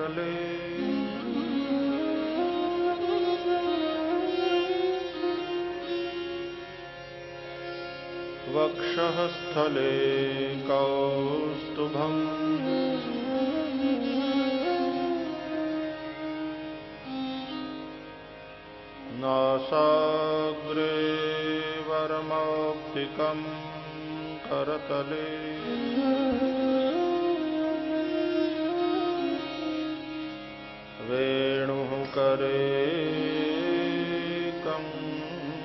ललाटपटले वक्षः स्थले कौस्तुभम्। नासाग्रे वरमौक्तिकं करतले। वेणुः करे कङ्कणम्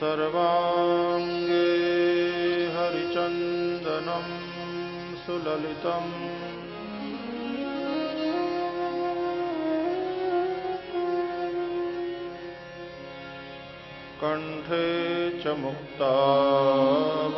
सर्वाङ्गे हरिचन्दनं सुललितम्। कण्ठे च मुक्तावली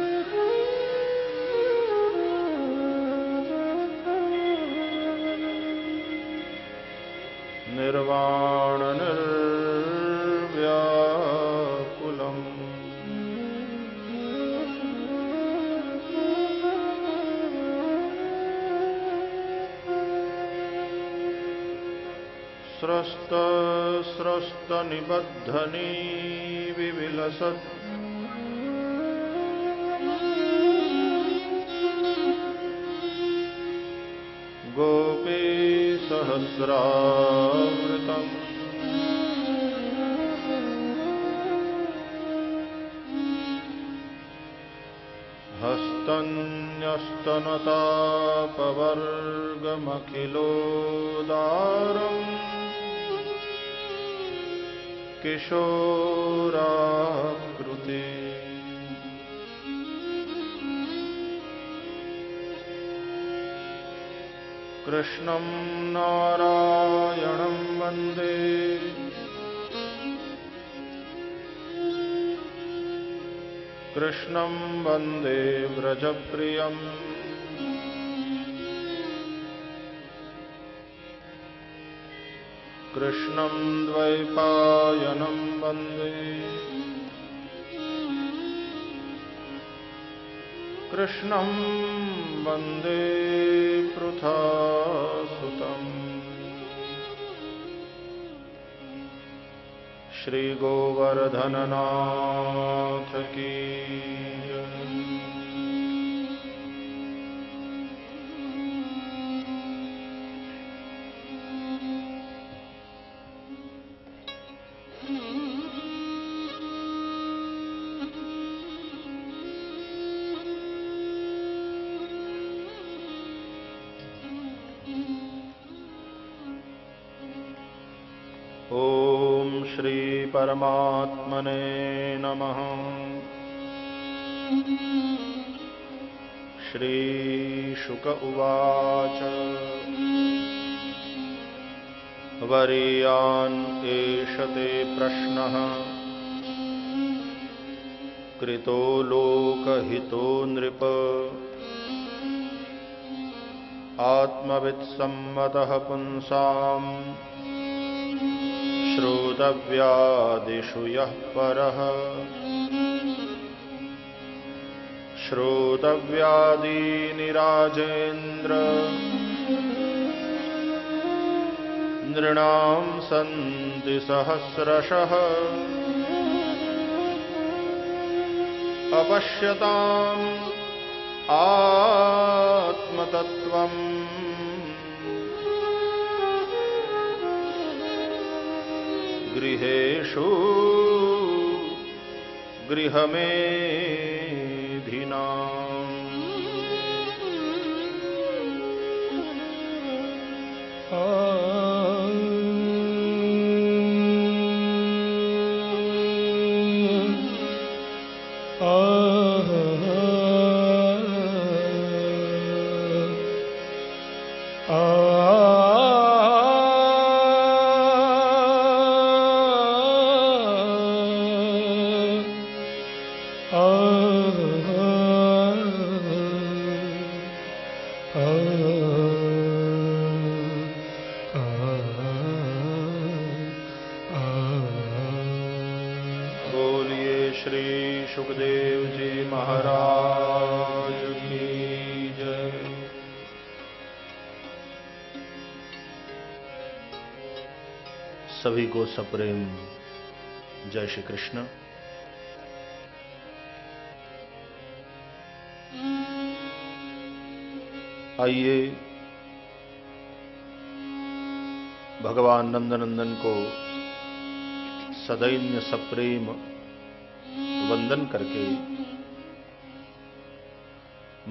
निर्वाणनिर्व्याकुलम्। स्रस्तस्रस्तनिबद्धनी विविलसत्। सहस्रावृतम् हस्तन्यस्तनतापवर्गमखिलोदारम्। किशोरा कृष्णं नारायणं वंदे। कृष्णं वंदे व्रजप्रियम्। कृष्णं द्वैपायनं वंदे। कृष्णं वंदे पृथासुतम्। श्रीगोवर्धननाथ की ॐ श्रीपरमात्मने नमः। श्रीशुक उवाच। वरीयान् एष ते प्रश्नः। कृतो लोकहितो नृप। आत्मवित्सम्मतः पुंसाम्। श्रोतव्यादिषु यः परः। श्रोतव्यादीनिराजेन्द्र नृणां सन्ति सहस्रशः। अपश्यताम् आत्मतत्त्वम्। गृहेषु गृहमेधिनाम् सभी को सप्रेम जय श्री कृष्ण। आइए। भगवान नंदनंदन को सदैन्य सप्रेम वंदन करके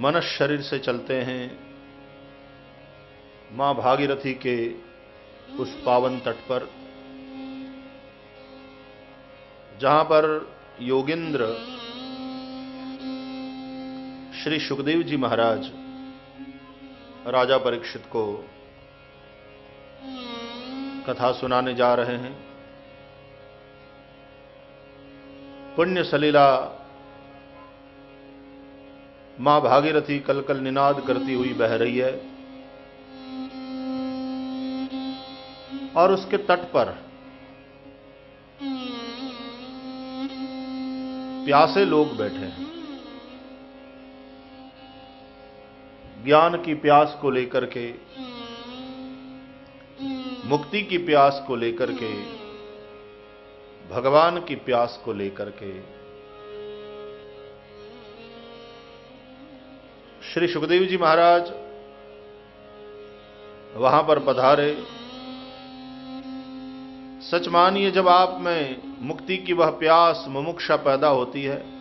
मन शरीर से चलते हैं। माँ भागीरथी के उस पावन तट पर, जहाँ पर योगेंद्र श्री सुखदेव जी महाराज राजा परीक्षित को कथा सुनाने जा रहे हैं। पुण्य सलीला माँ भागीरथी कल कल निनाद करती हुई बह रही है और उसके तट पर प्यासे लोग बैठे हैं। ज्ञान की प्यास को लेकर के, मुक्ति की प्यास को लेकर के, भगवान की प्यास को लेकर के। श्री सुखदेव जी महाराज वहाँ पर पधारे। सच मानिए, जब आप में मुक्ति की वह प्यास मुमुक्षा पैदा होती है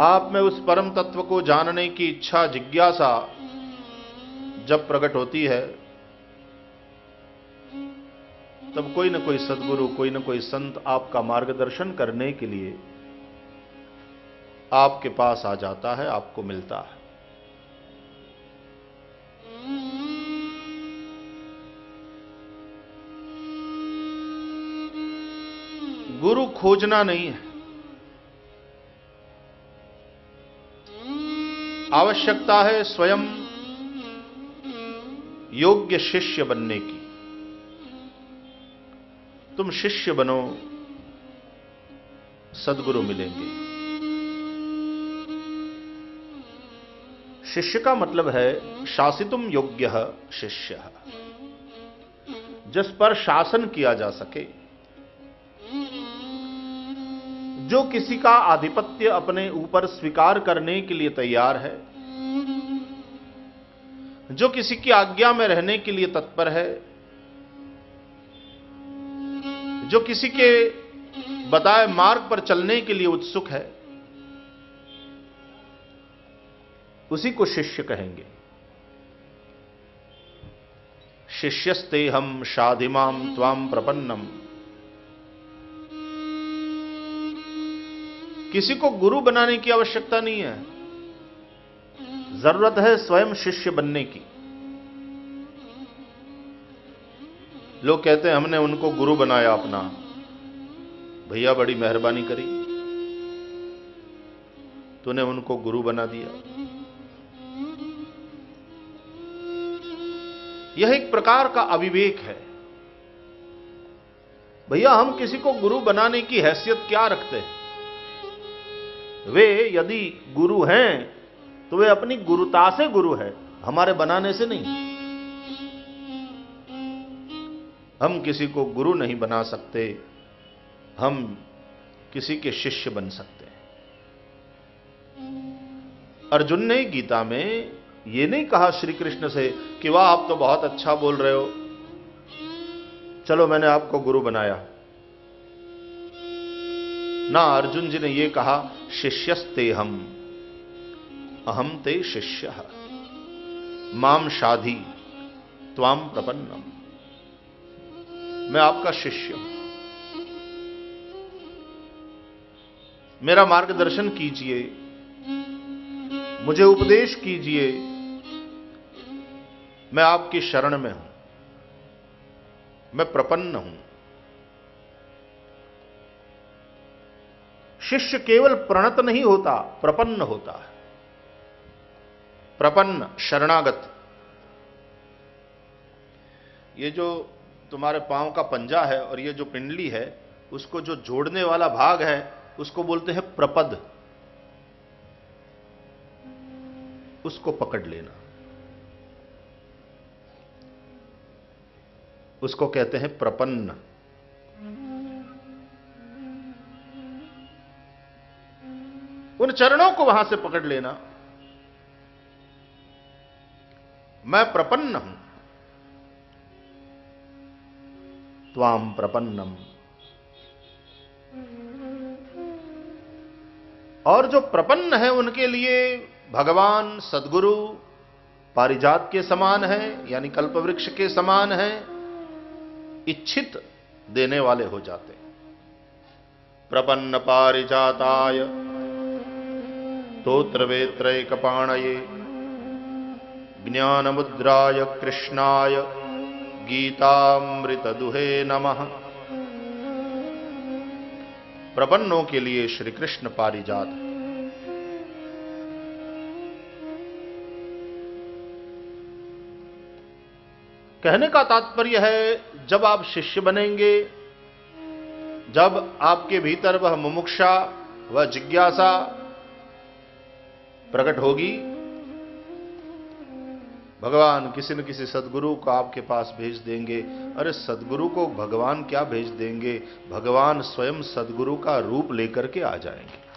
आप में उस परम तत्व को जानने की इच्छा, जिज्ञासा जब प्रकट होती है, तब कोई न कोई सदगुरु, कोई न कोई संत आपका मार्गदर्शन करने के लिए आपके पास आ जाता है, आपको मिलता है। गुरु खोजना नहीं है। आवश्यकता है स्वयं योग्य शिष्य बनने की। तुम शिष्य बनो, सदगुरु मिलेंगे। शिष्य का मतलब है, शासितुम योग्य शिष्य। जिस पर शासन किया जा सके जो किसी का आधिपत्य अपने ऊपर स्वीकार करने के लिए तैयार है, जो किसी की आज्ञा में रहने के लिए तत्पर है, जो किसी के बताए मार्ग पर चलने के लिए उत्सुक है, उसी को शिष्य कहेंगे। शिष्यस्ते हम शाधिमाम त्वाम प्रपन्नम। किसी को गुरु बनाने की आवश्यकता नहीं है। ज़रूरत है स्वयं शिष्य बनने की। लोग कहते हैं, हमने उनको गुरु बनाया अपना। भैया बड़ी मेहरबानी करी। तूने उनको गुरु बना दिया। यह एक प्रकार का अविवेक है। भैया, हम किसी को गुरु बनाने की हैसियत क्या रखते हैं? वे यदि गुरु हैं तो वे अपनी गुरुता से गुरु है, हमारे बनाने से नहीं। हम किसी को गुरु नहीं बना सकते, हम किसी के शिष्य बन सकते हैं। अर्जुन ने गीता में यह नहीं कहा श्री कृष्ण से कि वाह, आप तो बहुत अच्छा बोल रहे हो। चलो, मैंने आपको गुरु बनाया। ना अर्जुन जी ने यह कहा शिष्यस्ते हम अहम ते शिष्य। माम शादी त्वाम प्रपन्नम। मैं आपका शिष्य हूँ। मेरा मार्गदर्शन कीजिए। मुझे उपदेश कीजिए। मैं आपकी शरण में हूँ। मैं प्रपन्न हूँ। शिष्य केवल प्रणत नहीं होता, प्रपन्न होता है। प्रपन्न, शरणागत। ये जो तुम्हारे पाँव का पंजा है और ये जो पिंडली है, उसको जो जोड़ने वाला भाग है, उसको बोलते हैं प्रपद। उसको पकड़ लेना। उसको कहते हैं प्रपन्न। उन चरणों को वहाँ से पकड़ लेना। मैं प्रपन्न हूँ। त्वाम प्रपन्नम। और जो प्रपन्न है, उनके लिए भगवान, सदगुरु, पारिजात के समान है, यानी कल्पवृक्ष के समान है, इच्छित देने वाले हो जाते प्रपन्न पारिजाताय तोत्र वेत्र ज्ञान मुद्राय कृष्णाय गीतामृत दुहे नमः। प्रपन्नों के लिए श्री कृष्ण पारिजात। कहने का तात्पर्य है, जब आप शिष्य बनेंगे, जब आपके भीतर वह मुमुक्षा, वह जिज्ञासा प्रकट होगी। भगवान किसी न किसी सदगुरु को आपके पास भेज देंगे। अरे सदगुरु को भगवान क्या भेज देंगे? भगवान स्वयं सदगुरु का रूप लेकर के आ जाएँगे।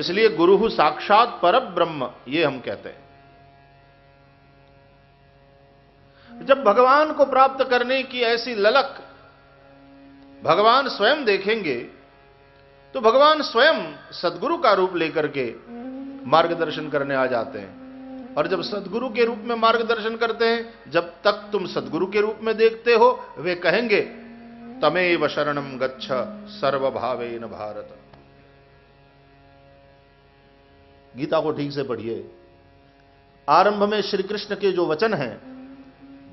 इसलिए गुरु साक्षात पर ब्रह्म ये हम कहते हैं। जब भगवान को प्राप्त करने की ऐसी ललक भगवान स्वयं देखेंगे तो भगवान स्वयं सदगुरु का रूप लेकर के मार्गदर्शन करने आ जाते हैं। और जब सदगुरु के रूप में मार्गदर्शन करते हैं, जब तक तुम सदगुरु के रूप में देखते हो, वे कहेंगे, तमेव शरणम गच्छ सर्वभावे न भारत. गीता को ठीक से पढ़िए। आरंभ में श्री कृष्ण के जो वचन हैं,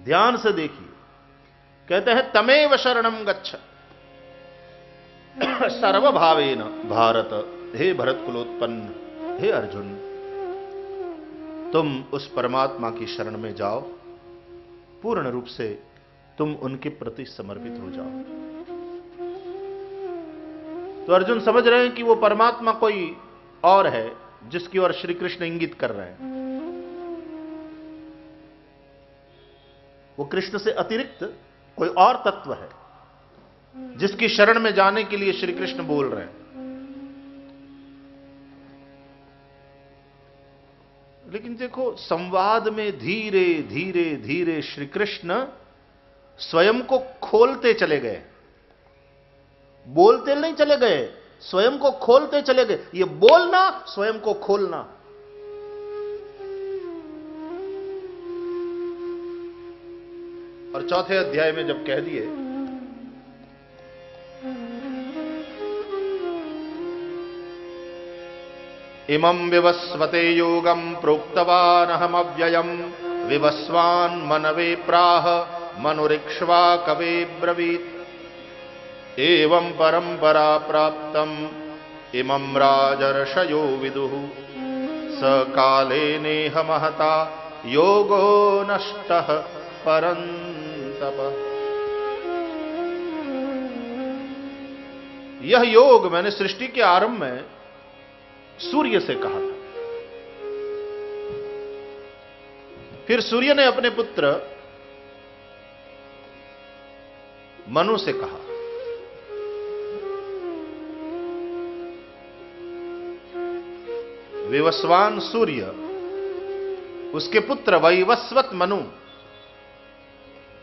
ध्यान से देखिए। कहते हैं, तमेव शरणम गच्छ सर्वभावेन भारत, हे भरत कुलोत्पन्न हे अर्जुन, तुम उस परमात्मा की शरण में जाओ। पूर्ण रूप से तुम उनके प्रति समर्पित हो जाओ। तो अर्जुन समझ रहे हैं कि वो परमात्मा कोई और है, जिसकी ओर श्री कृष्ण इंगित कर रहे हैं। वो कृष्ण से अतिरिक्त कोई और तत्व है। जिसकी शरण में जाने के लिए श्री कृष्ण बोल रहे हैं। लेकिन देखो, संवाद में धीरे धीरे धीरे श्री कृष्ण स्वयं को खोलते चले गए। बोलते नहीं चले गए, स्वयं को खोलते चले गए। ये बोलना, स्वयं को खोलना। और चौथे अध्याय में जब कह दिए इमं विवस्वते योगम प्रोक्तवानहमव्ययम विवस्वान् मनवे प्राह, मनुरिक्ष्वा कवे ब्रवीत। एवं परंपरा प्राप्त इमं राजर्षयो विदु। स काले नेह महता योगो नष्ट परंतप यह योग मैंने सृष्टि के आरंभ में सूर्य से कहा था। फिर सूर्य ने अपने पुत्र मनु से कहा, विवस्वान सूर्य, उसके पुत्र वैवस्वत मनु।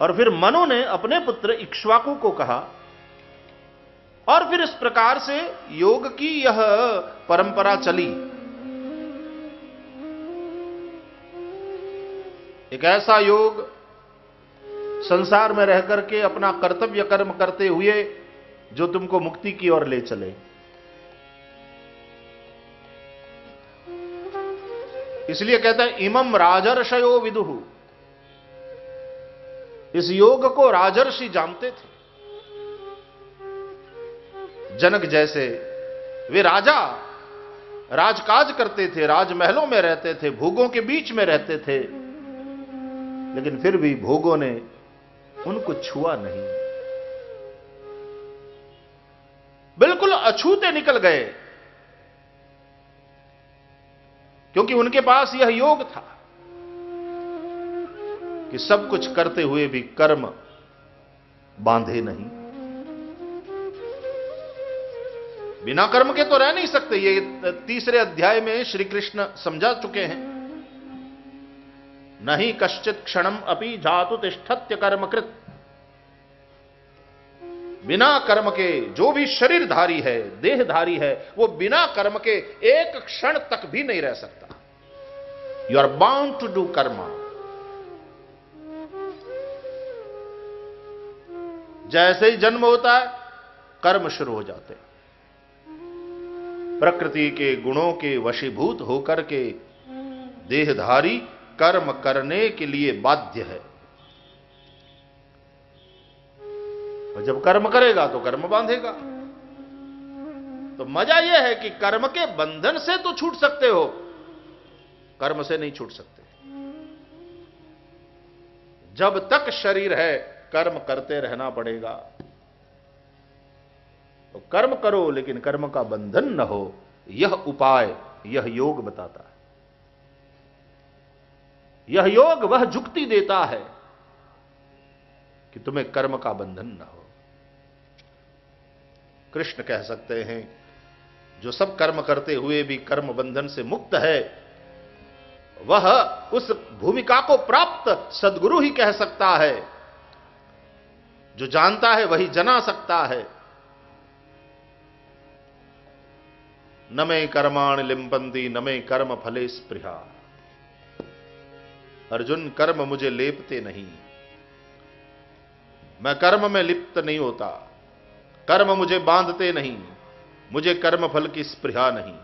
और फिर मनु ने अपने पुत्र इक्ष्वाकु को कहा और फिर इस प्रकार से योग की यह परंपरा चली। एक ऐसा योग संसार में रह करके अपना कर्तव्य कर्म करते हुए जो तुमको मुक्ति की ओर ले चले। इसलिए कहते हैं इमम राजर्षयो विदुहु इस योग को राजर्षि जानते थे। जनक जैसे। वे राजा। राजकाज करते थे, राजमहलों में रहते थे, भोगों के बीच में रहते थे। लेकिन फिर भी भोगों ने उनको छुआ नहीं। बिल्कुल अछूते निकल गए। क्योंकि उनके पास यह योग था कि सब कुछ करते हुए भी कर्म बांधे नहीं। बिना कर्म के तो रह नहीं सकते। ये तीसरे अध्याय में श्री कृष्ण समझा चुके हैं। नहीं कश्चित क्षणम अपि जातु तिष्ठत्य कर्मकृत। बिना कर्म के जो भी शरीरधारी है, देहधारी है, वो बिना कर्म के एक क्षण तक भी नहीं रह सकता। You are bound to do karma जैसे ही जन्म होता है, कर्म शुरू हो जाते प्रकृति के गुणों के वशीभूत होकर के देहधारी कर्म करने के लिए बाध्य है। और जब कर्म करेगा तो कर्म बांधेगा। तो मज़ा यह है कि कर्म के बंधन से तो छूट सकते हो, कर्म से नहीं छूट सकते। जब तक शरीर है, कर्म करते रहना पड़ेगा। तो कर्म करो, लेकिन कर्म का बंधन न हो। यह उपाय, यह योग बताता है। यह योग वह जुक्ति देता है कि तुम्हें कर्म का बंधन न हो। कृष्ण कह सकते हैं, जो सब कर्म करते हुए भी कर्म बंधन से मुक्त है, वह उस भूमिका को प्राप्त सदगुरु ही कह सकता है। जो जानता है, वही जना सकता है। न मे कर्माण लिंपंती न मे कर्म फले स्पृहा। अर्जुन, कर्म मुझे लेपते नहीं। मैं कर्म में लिप्त नहीं होता। कर्म मुझे बांधते नहीं। मुझे कर्म फल की स्पृहा नहीं।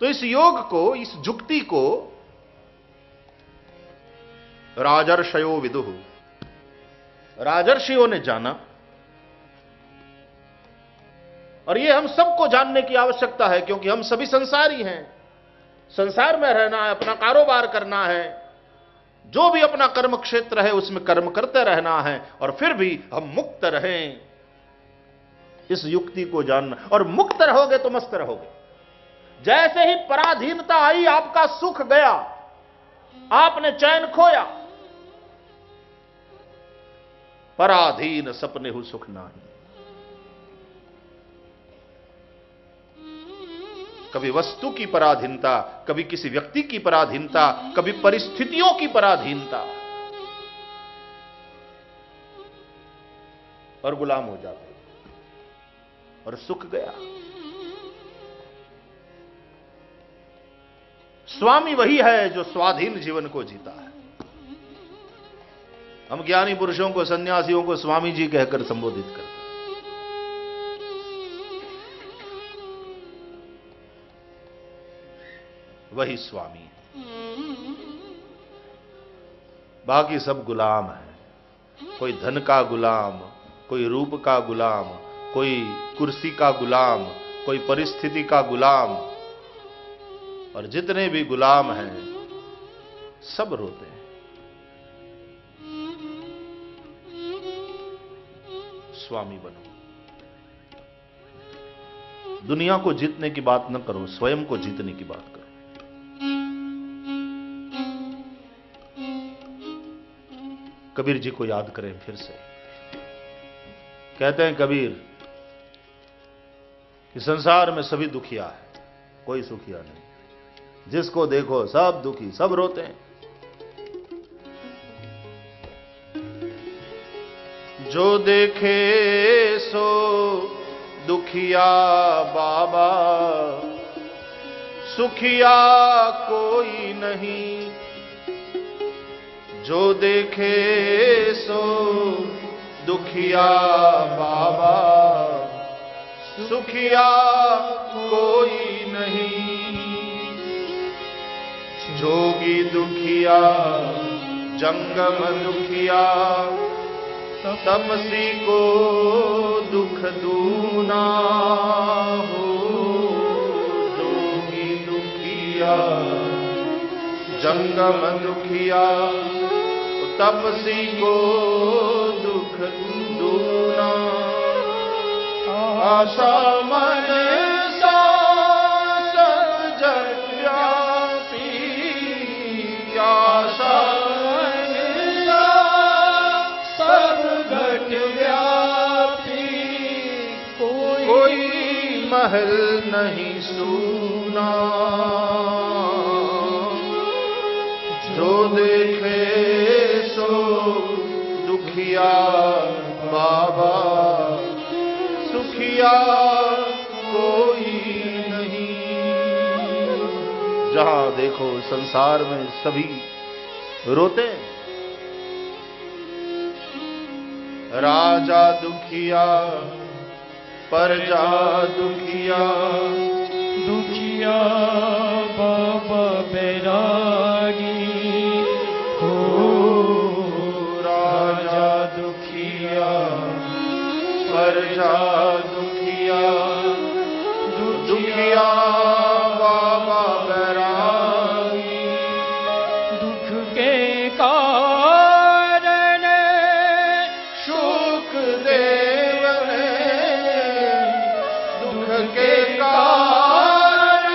तो इस योग को, इस जुक्ति को राजर्षयो विदुह राजर्षियों ने जाना और ये हम सबको जानने की आवश्यकता है, क्योंकि हम सभी संसारी हैं। संसार में रहना है, अपना कारोबार करना है। जो भी अपना कर्म क्षेत्र है, उसमें कर्म करते रहना है, और फिर भी हम मुक्त रहें। इस युक्ति को जानना। और मुक्त रहोगे तो मस्त रहोगे। जैसे ही पराधीनता आई, आपका सुख गया। आपने चैन खोया। पराधीन सपने हु सुख नाही। कभी वस्तु की पराधीनता, कभी किसी व्यक्ति की पराधीनता, कभी परिस्थितियों की पराधीनता। और गुलाम हो जाते और सुख गया। स्वामी वही है जो स्वाधीन जीवन को जीता है। हम ज्ञानी पुरुषों को, सन्यासियों को स्वामी जी कहकर संबोधित करते वही स्वामी। है बाकी सब गुलाम है। कोई धन का गुलाम, कोई रूप का गुलाम, कोई कुर्सी का गुलाम, कोई परिस्थिति का गुलाम। और जितने भी गुलाम हैं, सब रोते हैं। स्वामी बनो। दुनिया को जीतने की बात न करो, स्वयं को जीतने की बात करो। कबीर जी को याद करें फिर से। कहते हैं, कबीर कि संसार में सभी दुखिया है, कोई सुखिया नहीं। जिसको देखो सब दुखी, सब रोते हैं। जो देखे सो दुखिया बाबा, सुखिया कोई नहीं। जो देखे सो दुखिया बाबा, सुखिया कोई नहीं। जोगी दुखिया, जंगम दुखिया तमसी को दुख दूना हो। जोगी दुखिया, जंगम दुखिया तपसी को दुख दूना। आशा मन महल नहीं सुना। जो देखे सुखिया कोई नहीं। जहाँ देखो संसार में सभी रोते, राजा दुखिया, प्रजा दुखिया। दुखिया, बाबा बैरागी। हो, राजा दुखिया, प्रजा दुखिया दुखिया बाबा बैरागी दुख के कारण शुक देव ने दुख के कारण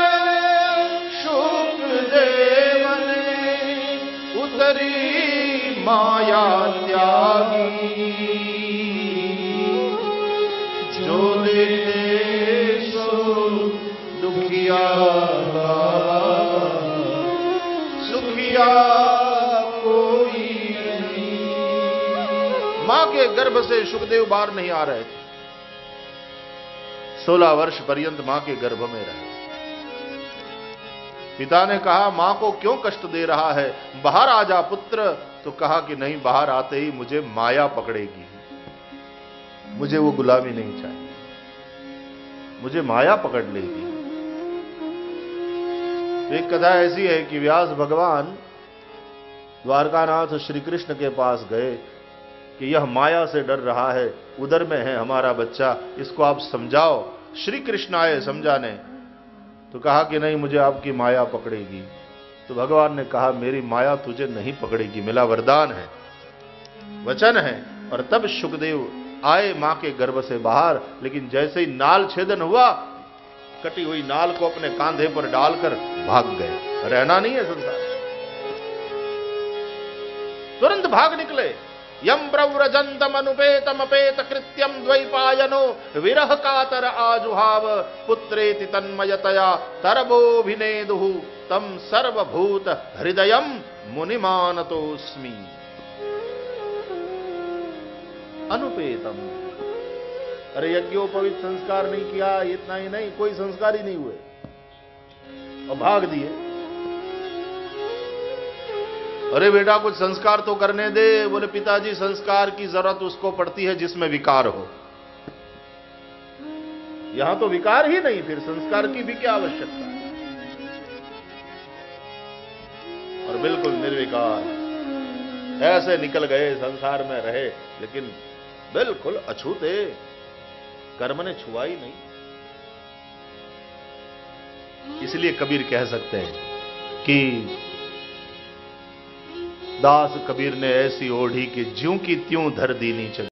शुक देव ने उतरी माया त्यागी गर्भ से सुखदेव बाहर नहीं आ रहे थे। सोलह वर्ष पर्यंत माँ के गर्भ में रहे। पिता ने कहा, माँ को क्यों कष्ट दे रहा है? बाहर आ जा पुत्र। तो कहा कि, नहीं, बाहर आते ही मुझे माया पकड़ेगी। मुझे वो गुलामी नहीं चाहिए। मुझे माया पकड़ लेगी। तो एक कथा ऐसी है कि व्यास भगवान द्वारकानाथ श्री कृष्ण के पास गए। कि यह माया से डर रहा है। उधर में है हमारा बच्चा। इसको आप समझाओ। श्री कृष्ण आए समझाने। तो कहा कि नहीं, मुझे आपकी माया पकड़ेगी। तो भगवान ने कहा, मेरी माया तुझे नहीं पकड़ेगी। मेरा वरदान है। वचन है। और तब सुखदेव आए माँ के गर्भ से बाहर। लेकिन जैसे ही नाल छेदन हुआ, कटी हुई नाल को अपने कांधे पर डालकर भाग गए। रहना नहीं है संसार। तुरंत भाग निकले। यम अपेत कृत्यम द्वैपायनो विरह कातर आजुहाव, पुत्रेति तन्मयतया तरबोभिनेदु तम सर्वभूत हृदयम मुनिमानतोस्मि अनुपेतम। अरे यज्ञोपवित संस्कार नहीं किया, इतना ही नहीं, कोई संस्कार ही नहीं हुए। और भाग दिए। अरे बेटा, कुछ संस्कार तो करने दे। बोले, पिताजी, संस्कार की ज़रूरत उसको पड़ती है जिसमें विकार हो। यहाँ तो विकार ही नहीं, फिर संस्कार की भी क्या आवश्यकता? और बिल्कुल निर्विकार। ऐसे निकल गए, संसार में रहे, लेकिन बिल्कुल अछूते। कर्म ने छुआ ही नहीं। इसलिए कबीर कह सकते हैं कि दास कबीर ने ऐसी ओढ़ी कि ज्यों की त्यों धर दी नहीं चली